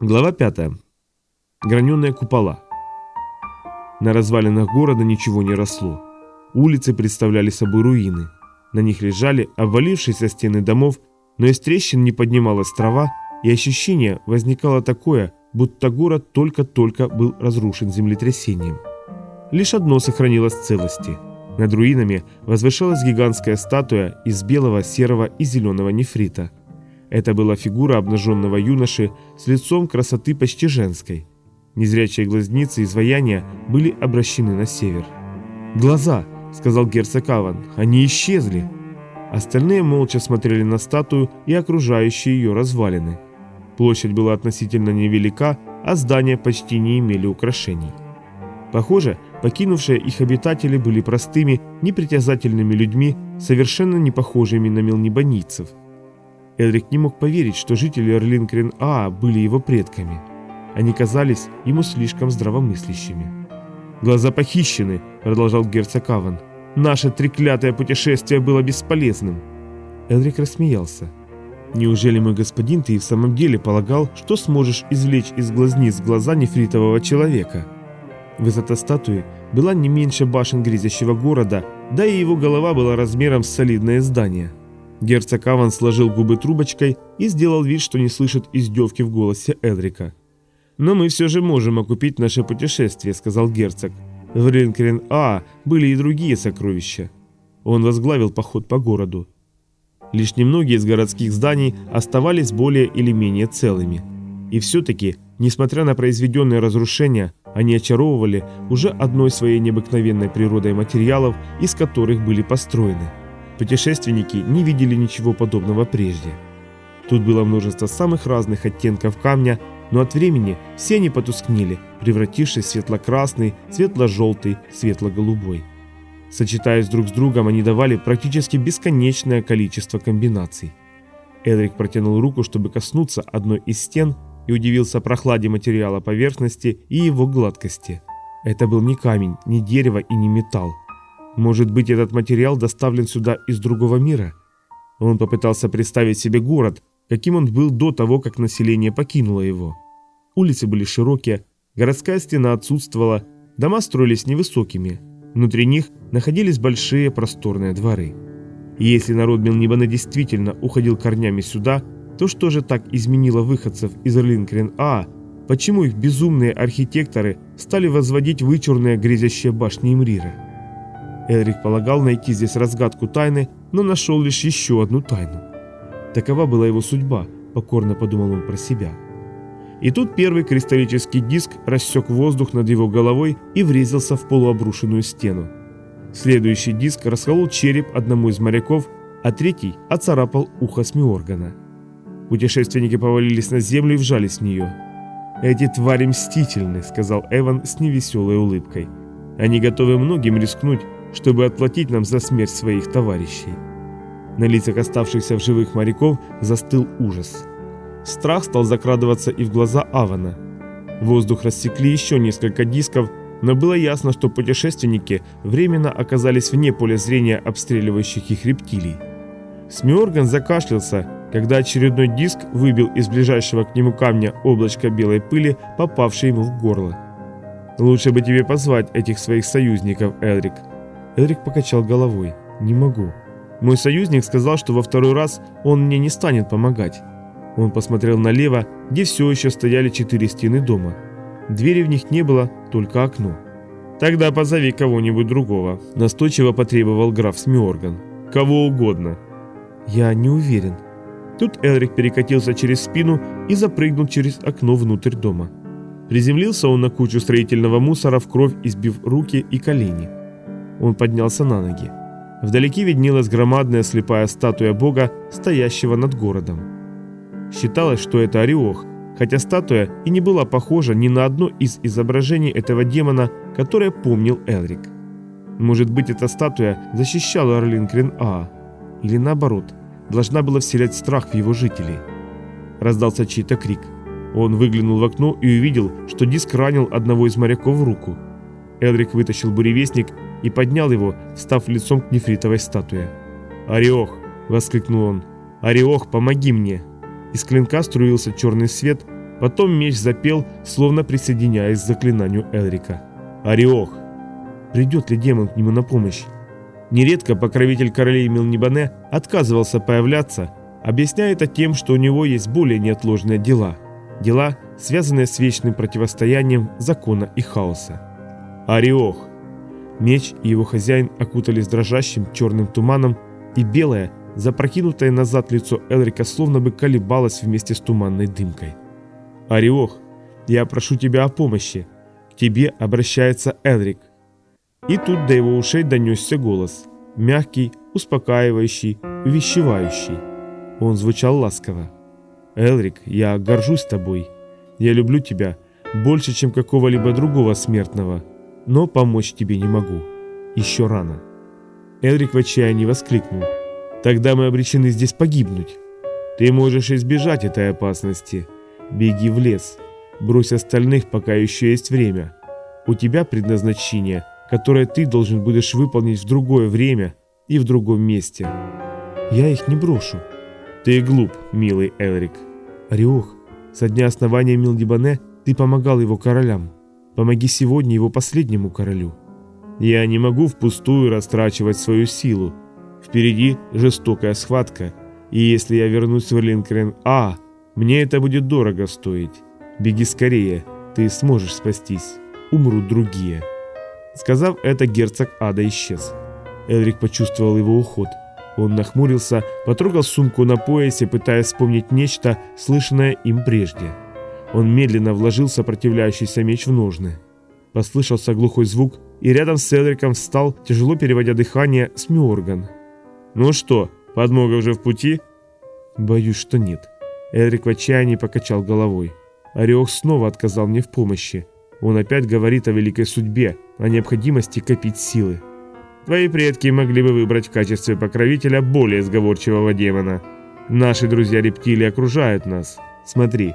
Глава 5. Граненые купола. На развалинах города ничего не росло. Улицы представляли собой руины. На них лежали обвалившиеся стены домов, но из трещин не поднималась трава, и ощущение возникало такое, будто город только-только был разрушен землетрясением. Лишь одно сохранилось целости. Над руинами возвышалась гигантская статуя из белого, серого и зеленого нефрита – это была фигура обнаженного юноши с лицом красоты почти женской. Незрячие глазницы изваяния были обращены на север. «Глаза!» — сказал герцог Аван. «Они исчезли!» Остальные молча смотрели на статую и окружающие ее развалины. Площадь была относительно невелика, а здания почти не имели украшений. Похоже, покинувшие их обитатели были простыми, непритязательными людьми, совершенно не похожими на мелнебанийцев. Эдрик не мог поверить, что жители Эрлинкрен-А были его предками. Они казались ему слишком здравомыслящими. «Глаза похищены», — продолжал герцог Аван. «Наше треклятое путешествие было бесполезным». Эдрик рассмеялся. «Неужели мой господин ты и в самом деле полагал, что сможешь извлечь из глазниц глаза нефритового человека?» Высота статуи была не меньше башен грязящего города, да и его голова была размером с солидное здание. Герцог Аван сложил губы трубочкой и сделал вид, что не слышит издевки в голосе Эдрика. «Но мы все же можем окупить наше путешествие», — сказал герцог. В Ринкрен-А были и другие сокровища. Он возглавил поход по городу. Лишь немногие из городских зданий оставались более или менее целыми. И все-таки, несмотря на произведенные разрушения, они очаровывали уже одной своей необыкновенной природой материалов, из которых были построены. Путешественники не видели ничего подобного прежде. Тут было множество самых разных оттенков камня, но от времени все они потускнели, превратившись в светло-красный, светло-желтый, светло-голубой. Сочетаясь друг с другом, они давали практически бесконечное количество комбинаций. Эдрик протянул руку, чтобы коснуться одной из стен, и удивился прохладе материала поверхности и его гладкости. Это был не камень, не дерево и не металл. Может быть, этот материал доставлен сюда из другого мира? Он попытался представить себе город, каким он был до того, как население покинуло его. Улицы были широкие, городская стена отсутствовала, дома строились невысокими. Внутри них находились большие просторные дворы. И если народ Мелнибана действительно уходил корнями сюда, то что же так изменило выходцев из Линкрен-А? Почему их безумные архитекторы стали возводить вычурные грязящие башни Имрира? Элрик полагал найти здесь разгадку тайны, но нашел лишь еще одну тайну. Такова была его судьба, покорно подумал он про себя. И тут первый кристаллический диск рассек воздух над его головой и врезался в полуобрушенную стену. Следующий диск расколол череп одному из моряков, а третий оцарапал ухо Смиоргана. Путешественники повалились на землю и вжались в нее. «Эти твари мстительны», — сказал Эван с невеселой улыбкой. «Они готовы многим рискнуть, чтобы отплатить нам за смерть своих товарищей. На лицах оставшихся в живых моряков застыл ужас. Страх стал закрадываться и в глаза Авана. Воздух рассекли еще несколько дисков, но было ясно, что путешественники временно оказались вне поля зрения обстреливающих их рептилий. Смиорган закашлялся, когда очередной диск выбил из ближайшего к нему камня облачко белой пыли, попавшей ему в горло. «Лучше бы тебе позвать этих своих союзников, Элрик», Эрик покачал головой. «Не могу. Мой союзник сказал, что во второй раз он мне не станет помогать». Он посмотрел налево, где все еще стояли четыре стены дома. Двери в них не было, только окно. «Тогда позови кого-нибудь другого», – настойчиво потребовал граф Смиорган. «Кого угодно». «Я не уверен». Тут Элрик перекатился через спину и запрыгнул через окно внутрь дома. Приземлился он на кучу строительного мусора в кровь, избив руки и колени. Он поднялся на ноги. Вдалеке виднелась громадная слепая статуя бога, стоящего над городом. Считалось, что это Ореох, хотя статуя и не была похожа ни на одно из изображений этого демона, которое помнил Элрик. Может быть, эта статуя защищала Орлинкрен А, или наоборот, должна была вселять страх в его жителей. Раздался чей-то крик. Он выглянул в окно и увидел, что диск ранил одного из моряков в руку. Элрик вытащил буревестник и поднял его, став лицом к нефритовой статуе. «Ореох!» – воскликнул он. «Ореох, помоги мне!» Из клинка струился черный свет, Потом меч запел, словно присоединяясь к заклинанию Элрика. «Ореох!» Придет ли демон к нему на помощь? Нередко покровитель королей Милнибане отказывался появляться, объясняя это тем, что у него есть более неотложные дела. Дела, связанные с вечным противостоянием закона и хаоса. Ореох! Меч и его хозяин окутались дрожащим черным туманом, и белое, запрокинутое назад лицо Элрика словно бы колебалось вместе с туманной дымкой. «Ореох, я прошу тебя о помощи. К тебе обращается Элрик. И тут до его ушей донесся голос. Мягкий, успокаивающий, увещевающий. Он звучал ласково. «Элрик, я горжусь тобой. Я люблю тебя больше, чем какого-либо другого смертного, но помочь тебе не могу. Еще рано». Элрик в отчаянии воскликнул. «Тогда мы обречены здесь погибнуть. Ты можешь избежать этой опасности. Беги в лес. Брось остальных, пока еще есть время. У тебя предназначение – которое ты должен будешь выполнить в другое время и в другом месте. Я их не брошу. Ты глуп, милый Элрик. Ореох, со дня основания Милдибане ты помогал его королям. Помоги сегодня его последнему королю. Я не могу впустую растрачивать свою силу. Впереди жестокая схватка, и если я вернусь в Линкрен А, мне это будет дорого стоить. Беги скорее, ты сможешь спастись. Умрут другие. Сказав это, герцог Ада исчез. Элрик почувствовал его уход. Он нахмурился, потрогал сумку на поясе, пытаясь вспомнить нечто, слышанное им прежде. Он медленно вложил сопротивляющийся меч в ножны. Послышался глухой звук, и рядом с Элриком встал, тяжело переводя дыхание, Смиорган. «Ну что, подмога уже в пути?» «Боюсь, что нет». Элрик в отчаянии покачал головой. Орех снова отказал мне в помощи. Он опять говорит о великой судьбе, о необходимости копить силы. Твои предки могли бы выбрать в качестве покровителя более сговорчивого демона. Наши друзья-рептилии окружают нас. Смотри.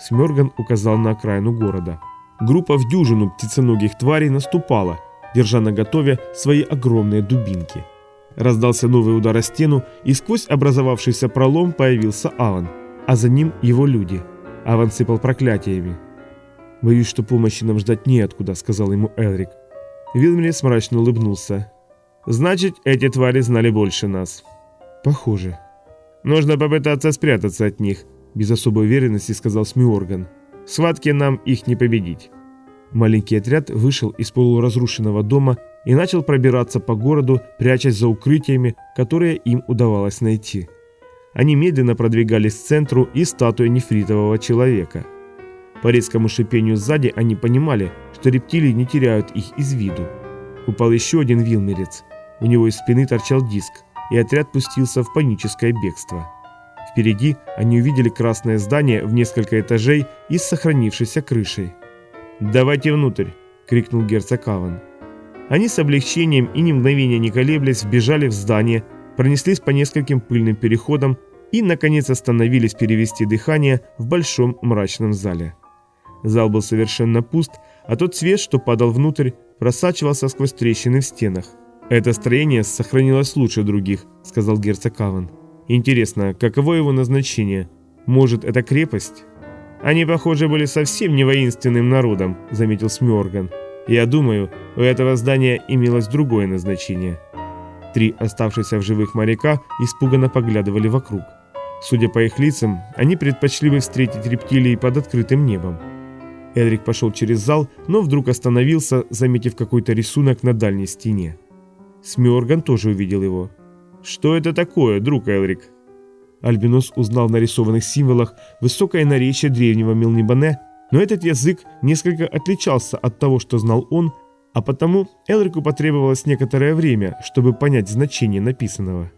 Смерган указал на окраину города. Группа в дюжину птиценогих тварей наступала, держа на готове свои огромные дубинки. Раздался новый удар о стену, и сквозь образовавшийся пролом появился Аван, а за ним его люди. Аван сыпал проклятиями. «Боюсь, что помощи нам ждать неоткуда», — сказал ему Элрик. Вилмлис мрачно улыбнулся. «Значит, эти твари знали больше нас». «Похоже». «Нужно попытаться спрятаться от них», — без особой уверенности сказал Смиорган. «В схватке нам их не победить». Маленький отряд вышел из полуразрушенного дома и начал пробираться по городу, прячась за укрытиями, которые им удавалось найти. Они медленно продвигались к центру и статуе нефритового человека – по резкому шипению сзади они понимали, что рептилии не теряют их из виду. Упал еще один вилмерец. У него из спины торчал диск, и отряд пустился в паническое бегство. Впереди они увидели красное здание в несколько этажей и с сохранившейся крышей. «Давайте внутрь!» – крикнул герцог Аван. Они с облегчением и ни мгновения не колеблясь вбежали в здание, пронеслись по нескольким пыльным переходам и, наконец, остановились перевести дыхание в большом мрачном зале. Зал был совершенно пуст, а тот свет, что падал внутрь, просачивался сквозь трещины в стенах. «Это строение сохранилось лучше других», — сказал герцог Каван. «Интересно, каково его назначение? Может, это крепость?» «Они, похоже, были совсем не воинственным народом», — заметил Смёрган. «Я думаю, у этого здания имелось другое назначение». Три оставшиеся в живых моряка испуганно поглядывали вокруг. Судя по их лицам, они предпочли бы встретить рептилии под открытым небом. Эдрик пошел через зал, но вдруг остановился, заметив какой-то рисунок на дальней стене. Смёрган тоже увидел его. «Что это такое, друг Элрик?» Альбинос узнал в нарисованных символах высокое наречие древнего Милнибане, но этот язык несколько отличался от того, что знал он, а потому Элрику потребовалось некоторое время, чтобы понять значение написанного.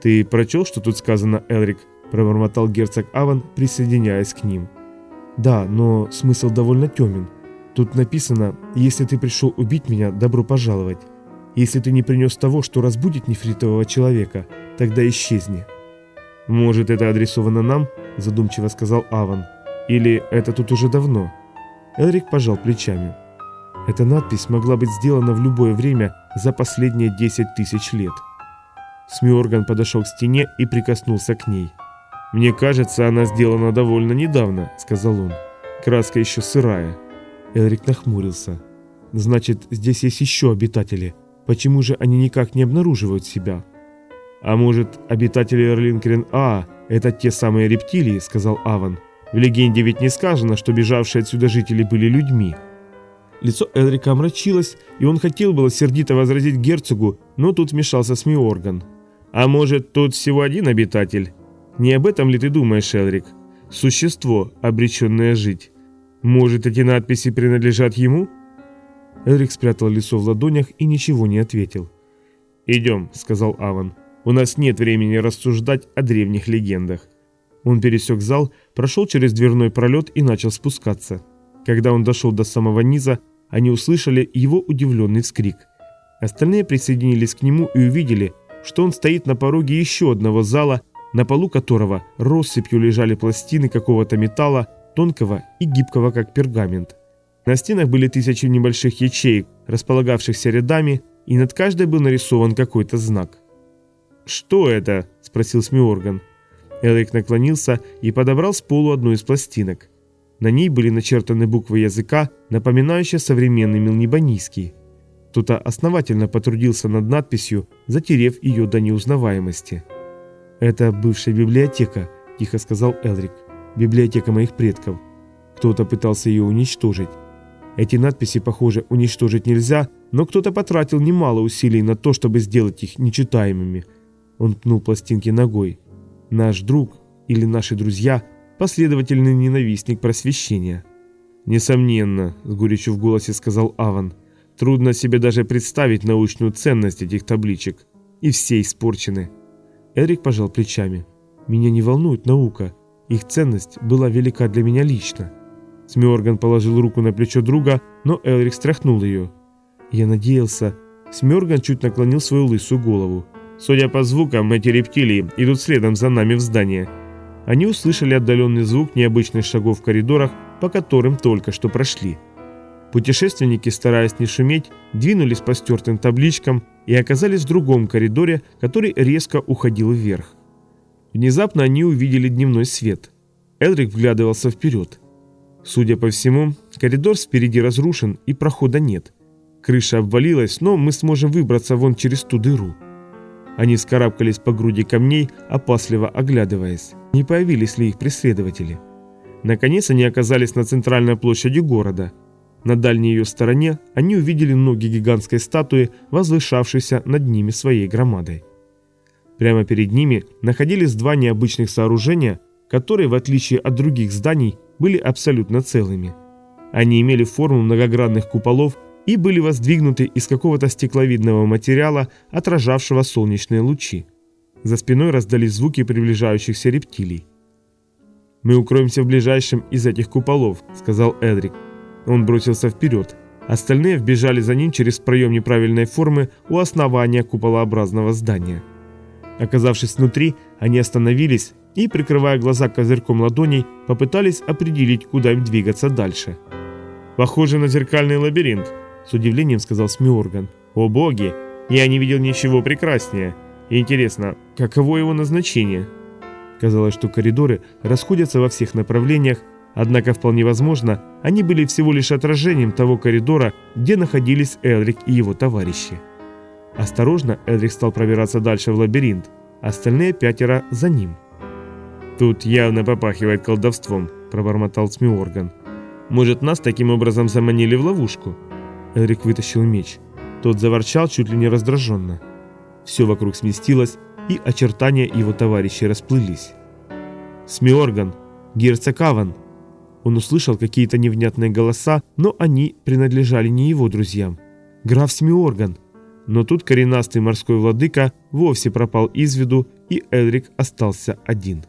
«Ты прочел, что тут сказано, Элрик?» – пробормотал герцог Аван, присоединяясь к ним. Да, но смысл довольно темен. Тут написано, если ты пришел убить меня, добро пожаловать. Если ты не принес того, что разбудит нефритового человека, тогда исчезни. Может, это адресовано нам? Задумчиво сказал Аван. Или это тут уже давно? Элрик пожал плечами. Эта надпись могла быть сделана в любое время за последние 10 тысяч лет. Смиорган подошел к стене и прикоснулся к ней. «Мне кажется, она сделана довольно недавно», — сказал он. «Краска еще сырая». Элрик нахмурился. «Значит, здесь есть еще обитатели. Почему же они никак не обнаруживают себя?» «А может, обитатели Эрлинкрен-А — это те самые рептилии?» — сказал Аван. «В легенде ведь не сказано, что бежавшие отсюда жители были людьми». Лицо Элрика омрачилось, и он хотел было сердито возразить герцогу, но тут вмешался Смиорган. «А может, тут всего один обитатель? Не об этом ли ты думаешь, Элрик? Существо, обреченное жить. Может, эти надписи принадлежат ему?» Элрик спрятал лицо в ладонях и ничего не ответил. «Идем», — сказал Аван. «У нас нет времени рассуждать о древних легендах». Он пересек зал, прошел через дверной пролет и начал спускаться. Когда он дошел до самого низа, они услышали его удивленный вскрик. Остальные присоединились к нему и увидели, что он стоит на пороге еще одного зала, на полу которого россыпью лежали пластины какого-то металла, тонкого и гибкого, как пергамент. На стенах были тысячи небольших ячеек, располагавшихся рядами, и над каждой был нарисован какой-то знак. «Что это?» – спросил Смиорган. Элрик наклонился и подобрал с полу одну из пластинок. На ней были начертаны буквы языка, напоминающие современный мелнибанийский. Кто-то основательно потрудился над надписью, затерев ее до неузнаваемости. «Это бывшая библиотека», – тихо сказал Элрик. «Библиотека моих предков. Кто-то пытался ее уничтожить. Эти надписи, похоже, уничтожить нельзя, но кто-то потратил немало усилий на то, чтобы сделать их нечитаемыми». Он пнул пластинки ногой. «Наш друг или наши друзья – последовательный ненавистник просвещения. «Несомненно», — с горечью в голосе сказал Аван, — «трудно себе даже представить научную ценность этих табличек. И все испорчены». Эрик пожал плечами. «Меня не волнует наука. Их ценность была велика для меня лично». Смёрган положил руку на плечо друга, но Элрик стряхнул ее. «Я надеялся...» Смёрган чуть наклонил свою лысую голову. «Судя по звукам, эти рептилии идут следом за нами в здание они услышали отдаленный звук необычных шагов в коридорах, по которым только что прошли. Путешественники, стараясь не шуметь, двинулись по стертым табличкам и оказались в другом коридоре, который резко уходил вверх. Внезапно они увидели дневной свет. Элрик вглядывался вперед. Судя по всему, коридор спереди разрушен и прохода нет. Крыша обвалилась, но мы сможем выбраться вон через ту дыру. Они вскарабкались по груди камней, опасливо оглядываясь, не появились ли их преследователи. Наконец они оказались на центральной площади города. На дальней ее стороне они увидели ноги гигантской статуи, возвышавшейся над ними своей громадой. Прямо перед ними находились два необычных сооружения, которые, в отличие от других зданий, были абсолютно целыми. Они имели форму многогранных куполов и были воздвигнуты из какого-то стекловидного материала, отражавшего солнечные лучи. За спиной раздались звуки приближающихся рептилий. «Мы укроемся в ближайшем из этих куполов», — сказал Эдрик. Он бросился вперед. Остальные вбежали за ним через проем неправильной формы у основания куполообразного здания. Оказавшись внутри, они остановились и, прикрывая глаза козырьком ладоней, попытались определить, куда им двигаться дальше. «Похоже на зеркальный лабиринт», с удивлением сказал Смиорган. «О боги! Я не видел ничего прекраснее. Интересно, каково его назначение?» Казалось, что коридоры расходятся во всех направлениях, однако вполне возможно, они были всего лишь отражением того коридора, где находились Элрик и его товарищи. Осторожно, Элрик стал пробираться дальше в лабиринт, остальные пятеро за ним. «Тут явно попахивает колдовством», – пробормотал Смиорган. «Может, нас таким образом заманили в ловушку?» Эрик вытащил меч. Тот заворчал чуть ли не раздраженно. Все вокруг сместилось, и очертания его товарищей расплылись. «Смиорган! Герцог Аван!» Он услышал какие-то невнятные голоса, но они принадлежали не его друзьям. «Граф Смиорган!» Но тут коренастый морской владыка вовсе пропал из виду, и Элрик остался один.